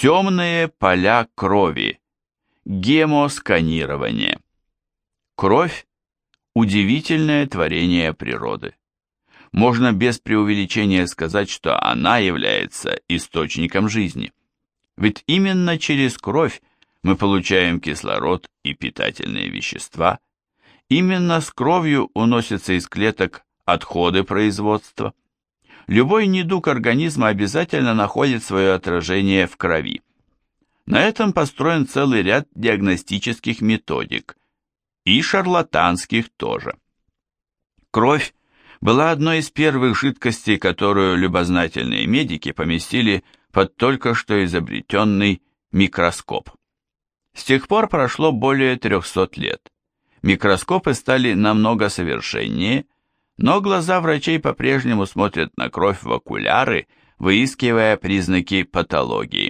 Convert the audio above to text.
Темные поля крови. Гемосканирование. Кровь – удивительное творение природы. Можно без преувеличения сказать, что она является источником жизни. Ведь именно через кровь мы получаем кислород и питательные вещества. Именно с кровью уносятся из клеток отходы производства. Любой недуг организма обязательно находит свое отражение в крови. На этом построен целый ряд диагностических методик, и шарлатанских тоже. Кровь была одной из первых жидкостей, которую любознательные медики поместили под только что изобретенный микроскоп. С тех пор прошло более 300 лет. Микроскопы стали намного совершеннее, но глаза врачей по-прежнему смотрят на кровь в окуляры, выискивая признаки патологии.